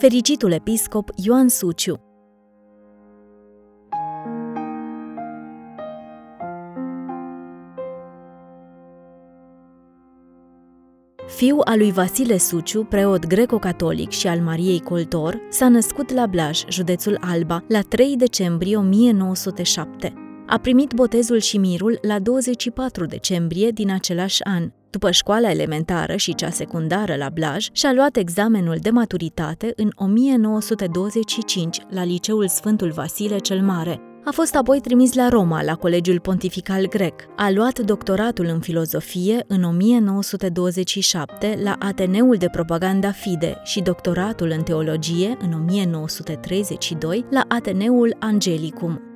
fericitul episcop Ioan Suciu. Fiu al lui Vasile Suciu, preot greco-catolic și al Mariei Coltor, s-a născut la Blaj, județul Alba, la 3 decembrie 1907. A primit botezul și mirul la 24 decembrie din același an. După școala elementară și cea secundară la Blaj, și-a luat examenul de maturitate în 1925 la Liceul Sfântul Vasile cel Mare, a fost apoi trimis la Roma, la Colegiul Pontifical Grec. A luat doctoratul în filozofie în 1927 la Ateneul de Propaganda Fide și doctoratul în teologie în 1932 la Ateneul Angelicum.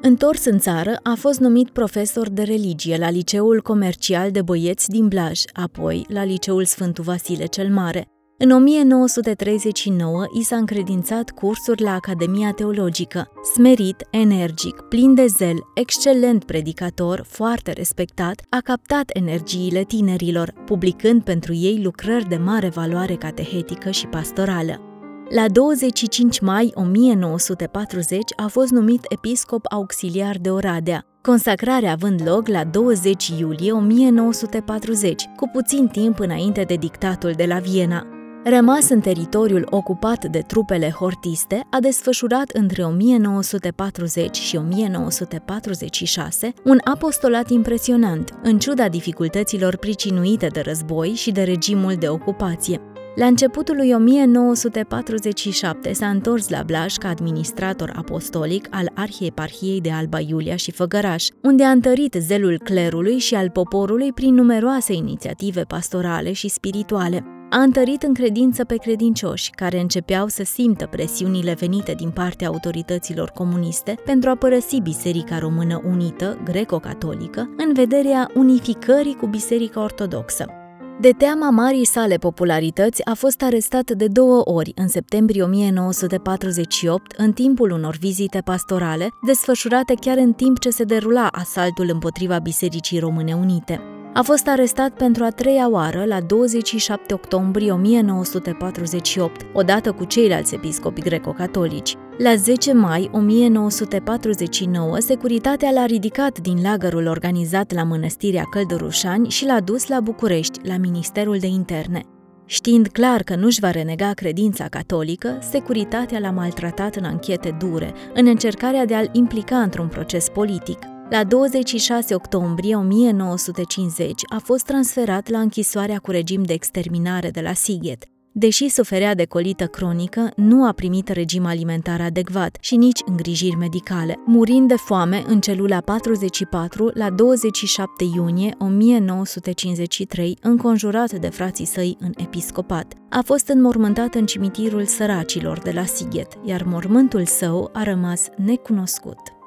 Întors în țară, a fost numit profesor de religie la Liceul Comercial de Băieți din Blaj, apoi la Liceul Sfântul Vasile cel Mare. În 1939 i s-a încredințat cursuri la Academia Teologică. Smerit, energic, plin de zel, excelent predicator, foarte respectat, a captat energiile tinerilor, publicând pentru ei lucrări de mare valoare catehetică și pastorală. La 25 mai 1940 a fost numit episcop auxiliar de Oradea, consacrarea având loc la 20 iulie 1940, cu puțin timp înainte de dictatul de la Viena. Rămas în teritoriul ocupat de trupele hortiste, a desfășurat între 1940 și 1946 un apostolat impresionant, în ciuda dificultăților pricinuite de război și de regimul de ocupație. La începutul lui 1947 s-a întors la Blaj ca administrator apostolic al Arhieparhiei de Alba Iulia și Făgăraș, unde a întărit zelul clerului și al poporului prin numeroase inițiative pastorale și spirituale. A întărit în credință pe credincioși, care începeau să simtă presiunile venite din partea autorităților comuniste pentru a părăsi Biserica Română Unită, greco-catolică, în vederea unificării cu Biserica Ortodoxă. De teama marii sale popularități, a fost arestat de două ori în septembrie 1948, în timpul unor vizite pastorale, desfășurate chiar în timp ce se derula asaltul împotriva Bisericii Române Unite. A fost arestat pentru a treia oară la 27 octombrie 1948, odată cu ceilalți episcopi greco-catolici. La 10 mai 1949, securitatea l-a ridicat din lagărul organizat la mănăstirea Căldărușani și l-a dus la București, la Ministerul de Interne. Știind clar că nu-și va renega credința catolică, securitatea l-a maltratat în anchete dure, în încercarea de a-l implica într-un proces politic. La 26 octombrie 1950 a fost transferat la închisoarea cu regim de exterminare de la Sighet, Deși suferea de colită cronică, nu a primit regim alimentar adecvat și nici îngrijiri medicale, murind de foame în celula 44 la 27 iunie 1953, înconjurat de frații săi în episcopat. A fost înmormântat în cimitirul săracilor de la Sighet, iar mormântul său a rămas necunoscut.